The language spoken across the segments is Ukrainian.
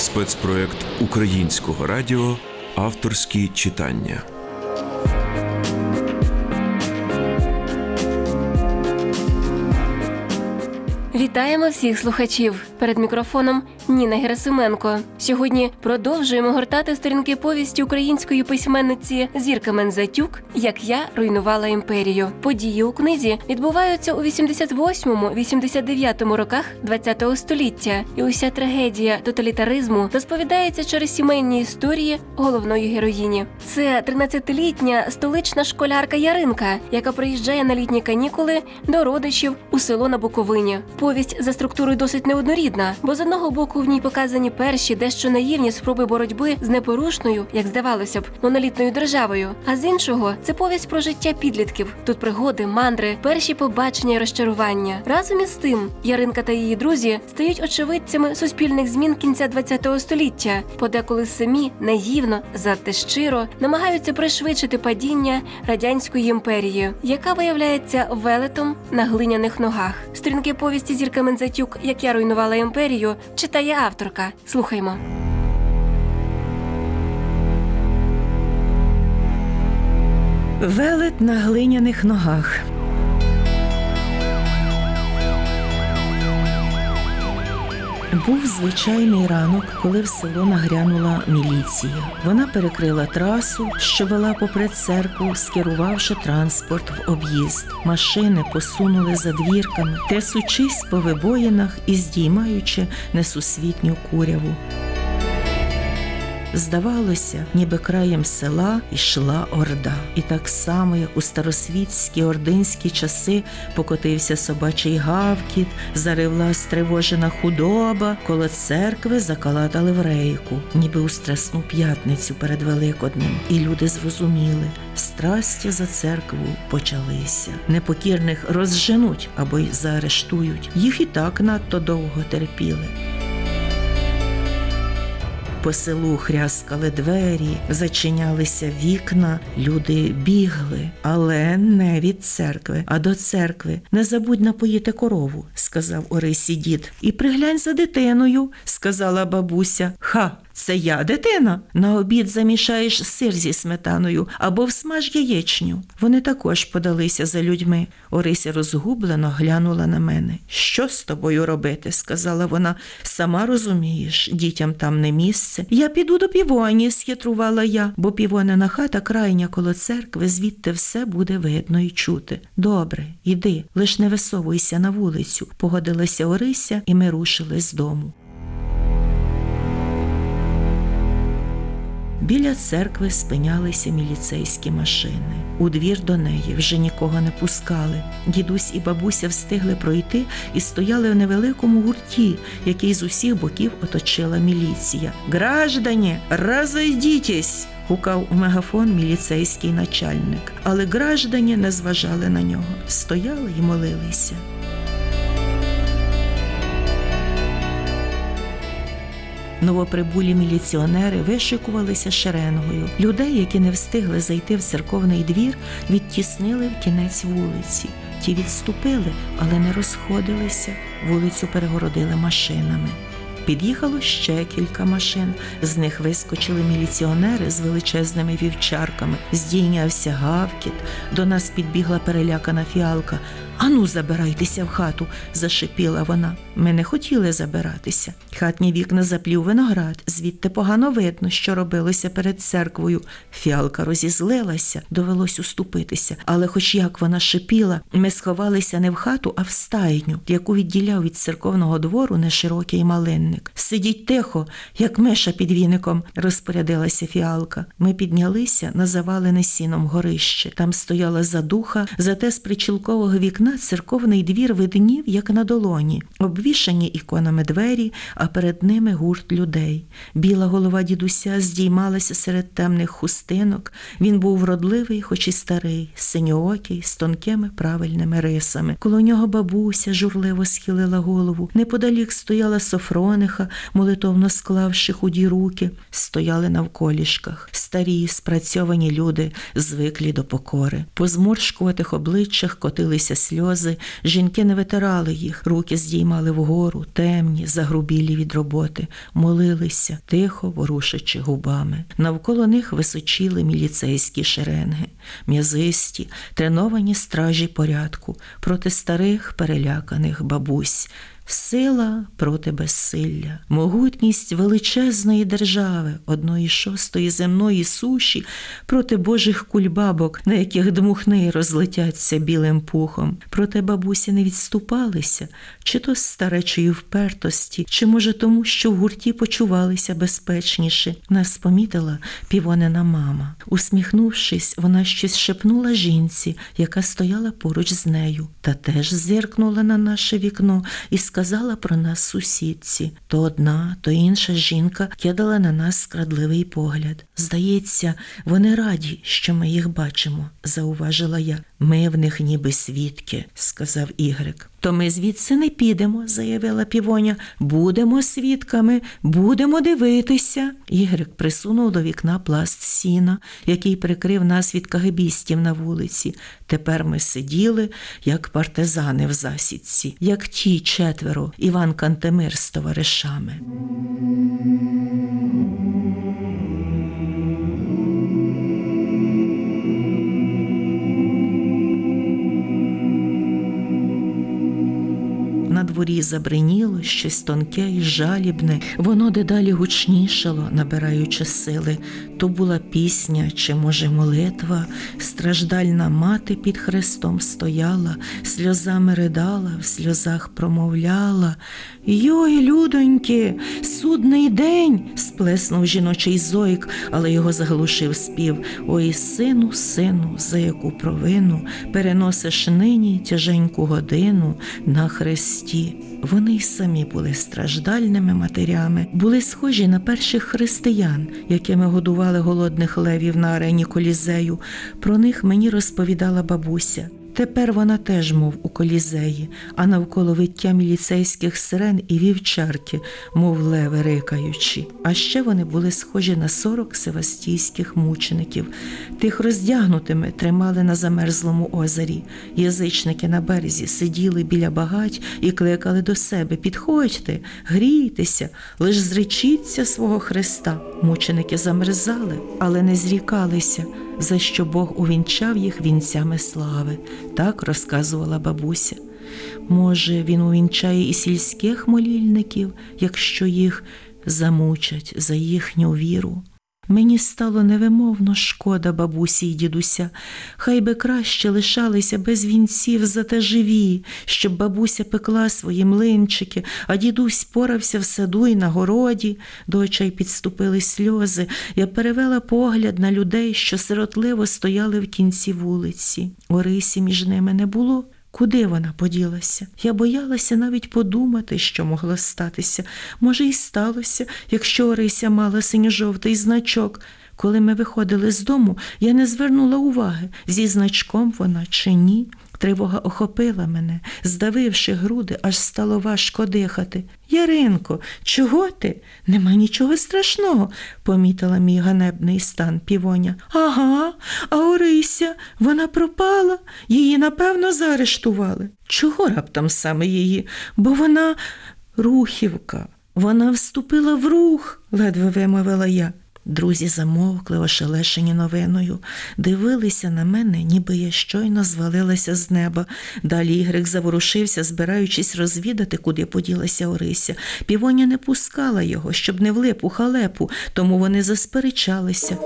Спецпроект українського радіо Авторські читання. Вітаємо всіх слухачів перед мікрофоном Ніна Герасименко. Сьогодні продовжуємо гортати сторінки повісті української письменниці Зірка Мензатюк Як я руйнувала імперію. Події у книзі відбуваються у 88-89 роках ХХ століття, і уся трагедія тоталітаризму розповідається через сімейні історії головної героїні. Це 13-літня столична школярка Яринка, яка приїжджає на літні канікули до родичів у село на Буковині. Повість за структурою досить неоднорідна, бо з одного боку в ній показані перші дещо наївні спроби боротьби з непорушною, як здавалося б, монолітною державою. А з іншого це повість про життя підлітків. Тут пригоди, мандри, перші побачення і розчарування. Разом із тим, Яринка та її друзі стають очевидцями суспільних змін кінця ХХ століття, подеколи самі наївно, задте щиро намагаються пришвидшити падіння радянської імперії, яка виявляється велетом на глиняних ногах. Сторінки повісті Зірка Мензатюк, як я руйнувала імперію, читає авторка. Слухаймо. Велет на глиняних ногах. Був звичайний ранок, коли в село нагрянула міліція. Вона перекрила трасу, що вела попри церкву, скерувавши транспорт в об'їзд. Машини посунули за двірками, трясучись по вибоїнах і здіймаючи несусвітню куряву. Здавалося, ніби краєм села йшла орда, і так само, як у старосвітські ординські часи покотився собачий гавкіт, заривла стривожена худоба, коло церкви закалатали в рейку, ніби у страсну п'ятницю перед Великоднем. І люди зрозуміли, страстя за церкву почалися. Непокірних розженуть або й заарештують. Їх і так надто довго терпіли. По селу хряскали двері, зачинялися вікна, люди бігли, але не від церкви, а до церкви. Не забудь напоїти корову, сказав Орисі дід. І приглянь за дитиною, сказала бабуся. Ха, це я дитина. На обід замішаєш сир зі сметаною або всмаж яєчню. Вони також подалися за людьми. Орися розгублено глянула на мене. Що з тобою робити? сказала вона. Сама розумієш, дітям там не місце. Я піду до півоні, схитрувала я, бо півонина хата крайня коло церкви, звідти все буде видно і чути. Добре, іди, лиш не висовуйся на вулицю, погодилася Орися, і ми рушили з дому. Біля церкви спинялися міліцейські машини. У двір до неї вже нікого не пускали. Дідусь і бабуся встигли пройти і стояли в невеликому гурті, який з усіх боків оточила міліція. Граждані, розійдітесь! гукав у мегафон міліцейський начальник. Але граждані не зважали на нього, стояли і молилися. Новоприбулі міліціонери вишикувалися шеренгою. Людей, які не встигли зайти в церковний двір, відтіснили в кінець вулиці. Ті відступили, але не розходилися. Вулицю перегородили машинами. Під'їхало ще кілька машин. З них вискочили міліціонери з величезними вівчарками. Здійнявся гавкіт. До нас підбігла перелякана фіалка. Ану, забирайтеся в хату, зашипіла вона. Ми не хотіли забиратися. Хатні вікна заплів виноград, звідти погано видно, що робилося перед церквою. Фіалка розізлилася, довелось уступитися. Але, хоч як вона шипіла, ми сховалися не в хату, а в стайню, яку відділяв від церковного двору неширокий малинник. Сидіть тихо, як миша під віником, розпорядилася фіалка. Ми піднялися на завалене сіном горище. Там стояла задуха, зате з причілкового вікна церковний двір виднів, як на долоні, обвішані іконами двері, а перед ними гурт людей. Біла голова дідуся здіймалася серед темних хустинок. Він був вродливий, хоч і старий, синьоокий, з тонкими правильними рисами. Коло нього бабуся журливо схилила голову. Неподалік стояла Софрониха, молитовно склавши худі руки, стояли навколішках. Старі, спрацьовані люди, звиклі до покори. По зморшкуватих обличчях котилися сльози. Сльози, жінки не витирали їх, руки здіймали вгору, темні, загрубілі від роботи, молилися, тихо ворушачи губами. Навколо них височіли міліцейські шеренги, м'язисті, треновані стражі порядку проти старих переляканих бабусь. Сила проти безсилля, могутність величезної держави, одної шостої земної суші проти божих кульбабок, на яких дмухни розлетяться білим пухом. Проте бабусі не відступалися, чи то з старечої впертості, чи може тому, що в гурті почувалися безпечніше. Нас помітила півонена мама. Усміхнувшись, вона щось шепнула жінці, яка стояла поруч з нею, та теж зиркнула на наше вікно і сказала про нас сусідці. То одна, то інша жінка кидала на нас скрадливий погляд. Здається, вони раді, що ми їх бачимо, зауважила я. Ми в них ніби свідки, сказав Ігрик. То ми звідси не підемо, заявила півоня. Будемо свідками, будемо дивитися. Ігрик присунув до вікна пласт сіна, який прикрив нас від кагебістів на вулиці. Тепер ми сиділи, як партизани в засідці, як ті четверо Іван Кантемир з товаришами. Дворі забриніло щось тонке і жалібне, воно дедалі гучнішало, набираючи сили. То була пісня чи, може, молитва, страждальна мати під хрестом стояла, сльозами ридала, в сльозах промовляла. Йой, людоньки, судний день. сплеснув жіночий зойк, але його заглушив спів. Ой, сину, сину, за яку провину переносиш нині тяженьку годину на хресті. Вони й самі були страждальними матерями, були схожі на перших християн, якими годували голодних левів на арені колізею. Про них мені розповідала бабуся. Тепер вона теж, мов у колізеї, а навколо виття міліцейських сирен і вівчарки, мов леви рикаючи. А ще вони були схожі на сорок севастійських мучеників. Тих роздягнутими тримали на замерзлому озері. Язичники на березі сиділи біля багать і кликали до себе Підходьте, грійтеся, лиш зречіться свого Христа. Мученики замерзали, але не зрікалися за що Бог увінчав їх вінцями слави, так розказувала бабуся. Може, він увінчає і сільських молільників, якщо їх замучать за їхню віру. Мені стало невимовно шкода бабусі й дідуся. Хай би краще лишалися без вінців, зате живі, щоб бабуся пекла свої млинчики, а дідусь порався в саду і на городі. До очей підступили сльози. Я перевела погляд на людей, що сиротливо стояли в кінці вулиці. Орисі між ними не було. Куди вона поділася? Я боялася навіть подумати, що могло статися. Може, і сталося, якщо Орися мала синьо-жовтий значок. Коли ми виходили з дому, я не звернула уваги, зі значком вона чи ні. Тривога охопила мене, здавивши груди, аж стало важко дихати. Яринко, чого ти? Нема нічого страшного, помітила мій ганебний стан півоня. Ага, а Орися, вона пропала, її, напевно, заарештували. Чого раптом саме її? Бо вона рухівка, вона вступила в рух, ледве вимовила я. Друзі замовкли, ошелешені новиною, дивилися на мене, ніби я щойно звалилася з неба. Далі Ігрик заворушився, збираючись розвідати, куди поділася Орися. Півоня не пускала його, щоб не влип у халепу, тому вони засперечалися.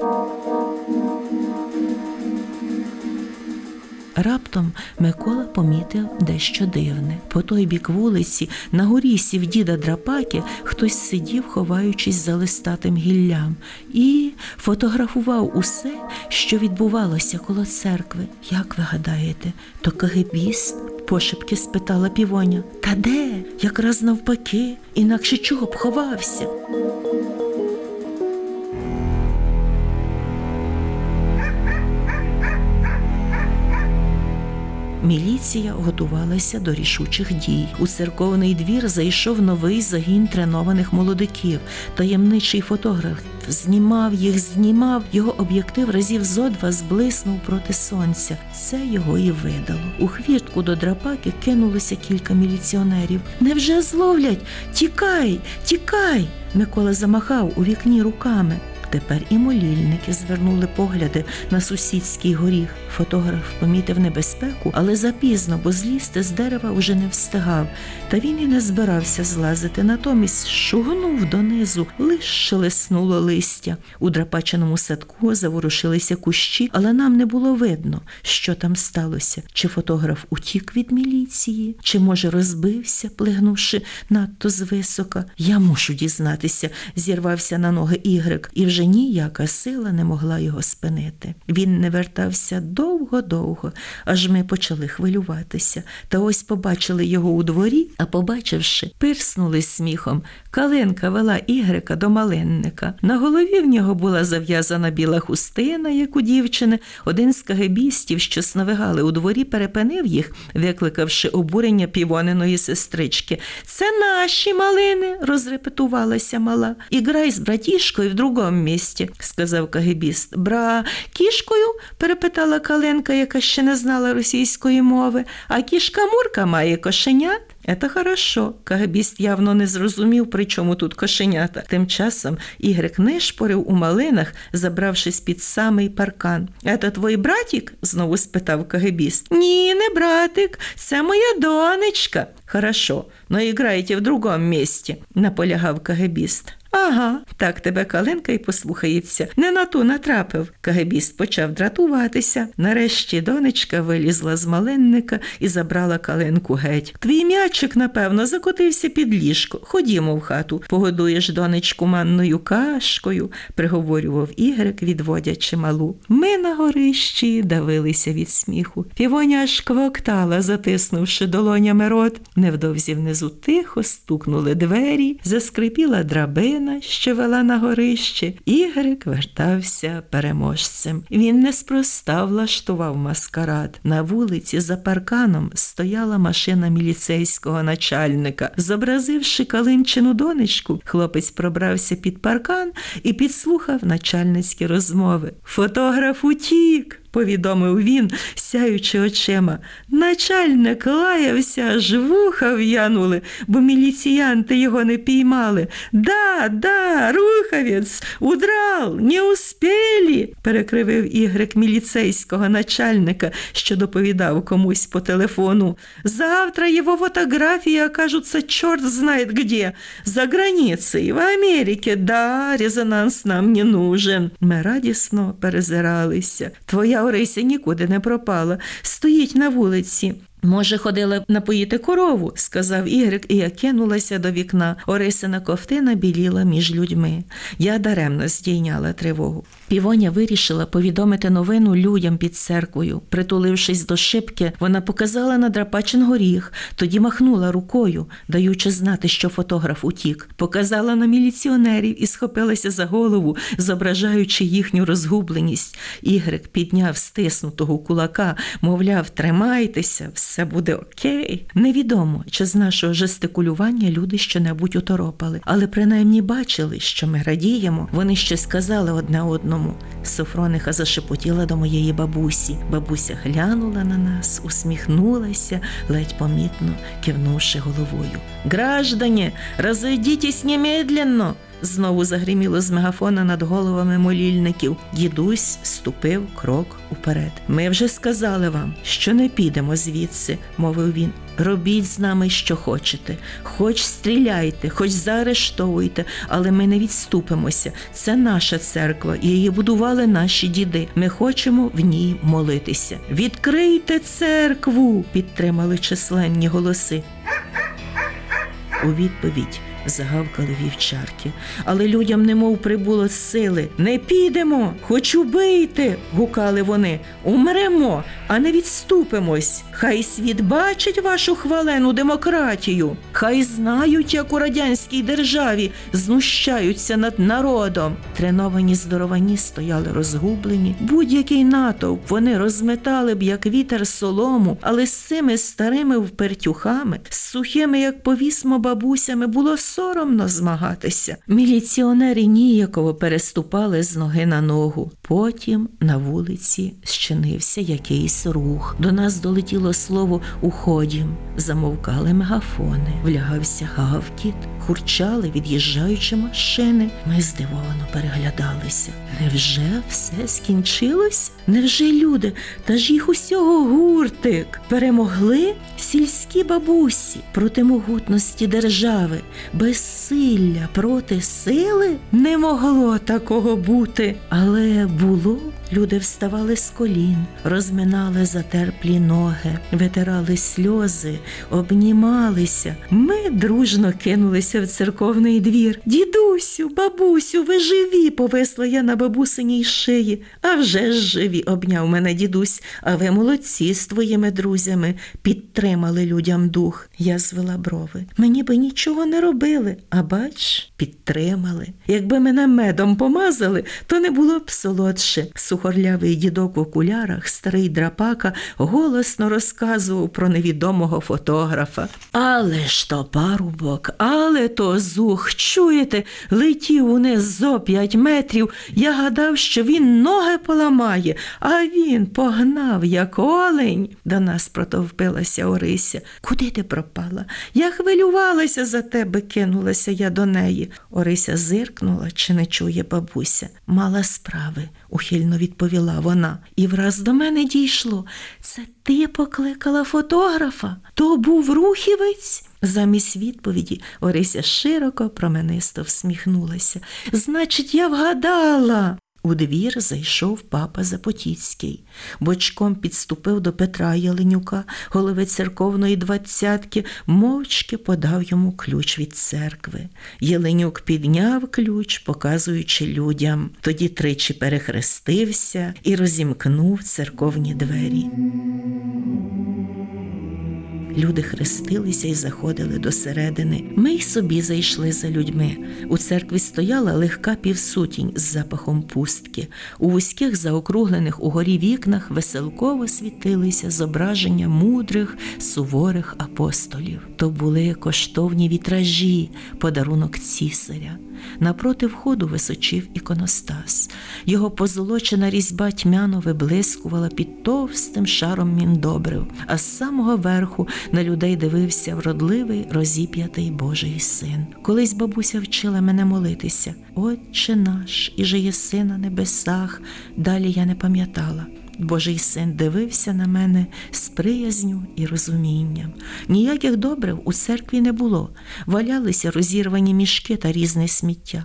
Раптом Микола помітив дещо дивне. По той бік вулиці, на горі сів діда драпаки, хтось сидів, ховаючись за листатим гіллям, і фотографував усе, що відбувалося коло церкви. Як ви гадаєте, то кагебіст? пошепки спитала півоня. Та де? Якраз навпаки, інакше чого б ховався. Міліція готувалася до рішучих дій. У церковний двір зайшов новий загін тренованих молодиків. Таємничий фотограф знімав їх, знімав. Його об'єктив разів зо два зблиснув проти сонця. Це його і видало. У хвіртку до драпаки кинулося кілька міліціонерів. Невже зловлять? Тікай, тікай! Микола замахав у вікні руками. Тепер і молільники звернули погляди на сусідський горіх. Фотограф помітив небезпеку, але запізно, бо злізти з дерева уже не встигав. Та він і не збирався злазити. Натомість шугнув донизу, лиш шелеснуло листя. У драпаченому садку заворушилися кущі, але нам не було видно, що там сталося. Чи фотограф утік від міліції, чи, може, розбився, плигнувши надто звисока. Я мушу дізнатися, зірвався на ноги Ігрик, і вже ніяка сила не могла його спинити. Він не вертався довго-довго, аж ми почали хвилюватися. Та ось побачили його у дворі, а побачивши, пирснули сміхом. Калинка вела Ігрика до малинника. На голові в нього була зав'язана біла хустина, як у дівчини. Один з кагебістів, що сновигали у дворі, перепинив їх, викликавши обурення півониної сестрички. Це наші малини, розрепетувалася мала. Іграй з братішкою в другому місті, сказав кагебіст. Бра, кішкою? перепитала Калинка, яка ще не знала російської мови. А кішка Мурка має кошенят. Это хорошо. Кагабіст явно не зрозумів, при чому тут кошенята. Тим часом Ігрик нишпорив у малинах, забравшись під самий паркан. «Это твій братик? знову спитав кагабіст. Ні, не братик, це моя донечка. Хорошо, но іграєте в другому місці, наполягав кагабіст. Ага, так тебе калинка й послухається. Не на ту натрапив. Кагебіст почав дратуватися. Нарешті донечка вилізла з малинника і забрала калинку геть. Твій м'ячик, напевно, закотився під ліжко. Ходімо в хату, погодуєш донечку манною кашкою, приговорював Ігрик, відводячи малу. Ми на горищі давилися від сміху. Півоня аж квоктала, затиснувши долонями рот. Невдовзі внизу тихо стукнули двері, заскрипіла драбина, що вела на горище. Ігрик вертався переможцем. Він неспроста влаштував маскарад. На вулиці за парканом стояла машина міліцейського начальника. Зобразивши калинчину донечку, хлопець пробрався під паркан і підслухав начальницькі розмови. Фотограф утік повідомив він, сяючи очима. Начальник лаявся, аж вуха в'янули, бо міліціянти його не піймали. Да, да, рухавець, удрал, не успіли, перекривив Ігрик міліцейського начальника, що доповідав комусь по телефону. Завтра його фотографії окажуться чорт знає где. За границей, в Америці, да, резонанс нам не нужен. Ми радісно перезиралися. Твоя Орися нікуди не пропала, стоїть на вулиці. Може, ходила напоїти корову, сказав Ігрик, і я кинулася до вікна. Орисина ковтина біліла між людьми. Я даремно здійняла тривогу. Півоня вирішила повідомити новину людям під церквою. Притулившись до шибки, вона показала на драпачин горіх, тоді махнула рукою, даючи знати, що фотограф утік. Показала на міліціонерів і схопилася за голову, зображаючи їхню розгубленість. Ігрик підняв стиснутого кулака, мовляв, тримайтеся, все буде окей. Невідомо, чи з нашого жестикулювання люди щонебудь уторопали, але принаймні бачили, що ми радіємо. Вони щось сказали одне одному. Софрониха зашепотіла до моєї бабусі. Бабуся глянула на нас, усміхнулася, ледь помітно кивнувши головою. Граждані, розійдітесь немедленно! Знову загриміло з мегафона над головами молільників. Дідусь ступив крок уперед. Ми вже сказали вам, що не підемо звідси, мовив він. Робіть з нами, що хочете, хоч стріляйте, хоч заарештовуйте, але ми не відступимося. Це наша церква, і її будували наші діди. Ми хочемо в ній молитися. Відкрийте церкву! підтримали численні голоси. У відповідь загавкали вівчарки, але людям немов прибуло сили. Не підемо, хоч убийте, гукали вони. Умремо, а не відступимось. Хай світ бачить вашу хвалену демократію. Хай знають, як у радянській державі знущаються над народом. Треновані здоровані стояли розгублені. Будь-який натовп вони розметали б, як вітер солому, але з цими старими впертюхами, з сухими, як повісмо бабусями, було соромно змагатися. Міліціонери ніяково переступали з ноги на ногу. Потім на вулиці щинився якийсь рух. До нас долетіло слово уходім. Замовкали мегафони, влягався гавкіт, хурчали від'їжджаючі машини. Ми здивовано переглядалися. Невже все скінчилось? Невже люди, та ж їх усього гуртик перемогли сільські бабусі проти могутності держави, безсилля проти сили? Не могло такого бути, але було. Люди вставали з колін, розминали затерплі ноги, витирали сльози, обнімалися. Ми дружно кинулися в церковний двір. Дідусю, бабусю, ви живі, повисла я на бабусиній шиї. А вже ж живі, обняв мене дідусь. А ви молодці з твоїми друзями підтримали людям дух. Я звела брови. Мені би нічого не робили, а бач, підтримали. Якби мене медом помазали, то не було б солодше. Сухорлявий дідок в окулярах, старий драпака, голосно розказував про невідомого фотографа. Але ж то парубок, але то зух, чуєте, летів униз зо п'ять метрів. Я гадав, що він ноги поламає, а він погнав, як олень. До нас протовпилася Орися. Куди ти пропала? Я хвилювалася за тебе, кинулася я до неї. Орися зиркнула, чи не чує бабуся. Мала справи, ухильно відповіла вона. І враз до мене дійшло. Це ти покликала фотографа? То був рухівець? Замість відповіді Орися широко променисто всміхнулася. Значить, я вгадала. У двір зайшов папа Запотіцький. Бочком підступив до Петра Яленюка, голови церковної двадцятки, мовчки подав йому ключ від церкви. Яленюк підняв ключ, показуючи людям. Тоді тричі перехрестився і розімкнув церковні двері. Люди хрестилися і заходили до середини. Ми й собі зайшли за людьми. У церкві стояла легка півсутінь з запахом пустки. У вузьких заокруглених угорі вікнах веселково світилися зображення мудрих, суворих апостолів. То були коштовні вітражі, подарунок цісаря. Напроти входу височив іконостас. Його позолочена різьба тьмяно виблискувала під товстим шаром міндобрив, а з самого верху на людей дивився вродливий розіп'ятий Божий син. Колись бабуся вчила мене молитися. Отче наш, і же єси на небесах. Далі я не пам'ятала. Божий син дивився на мене з приязню і розумінням. Ніяких добрив у церкві не було. Валялися розірвані мішки та різне сміття.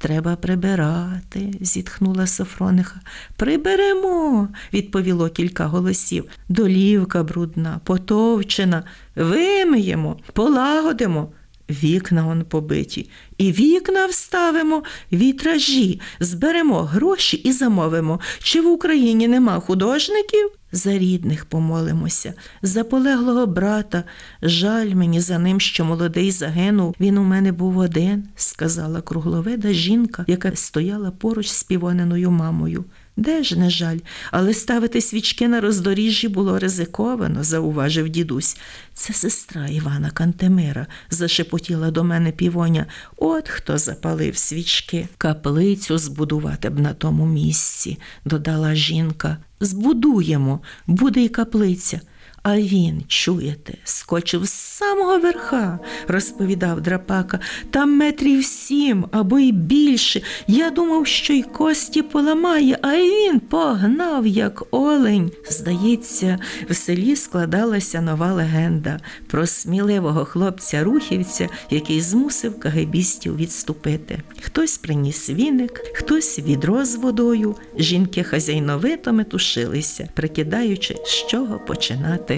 Треба прибирати, зітхнула Софрониха. Приберемо, відповіло кілька голосів. Долівка брудна, потовчена, вимиємо, полагодимо. Вікна он побиті, і вікна вставимо, вітражі, зберемо гроші і замовимо. Чи в Україні нема художників? За рідних помолимося, за полеглого брата. Жаль мені за ним, що молодий загинув. Він у мене був один, сказала кругловида жінка, яка стояла поруч з півоненою мамою. Де ж не жаль, але ставити свічки на роздоріжжі було ризиковано, зауважив дідусь. Це сестра Івана Кантемира, зашепотіла до мене півоня. От хто запалив свічки. Каплицю збудувати б на тому місці, додала жінка. Збудуємо, буде й каплиця. А він, чуєте, скочив з самого верха, розповідав драпака, там метрів сім або й більше. Я думав, що й кості поламає, а він погнав, як олень. Здається, в селі складалася нова легенда про сміливого хлопця-рухівця, який змусив кагебістів відступити. Хтось приніс віник, хтось відро з водою. Жінки хазяйновито метушилися, прикидаючи, з чого починати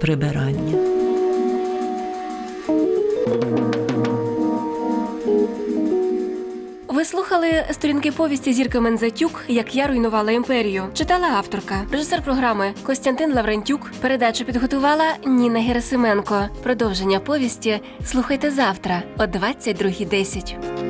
прибирання. Ви слухали сторінки повісті Зірка Мензатюк, як я руйнувала імперію. Читала авторка, режисер програми Костянтин Лаврентюк. Передачу підготувала Ніна Герасименко. Продовження повісті слухайте завтра о 22.10.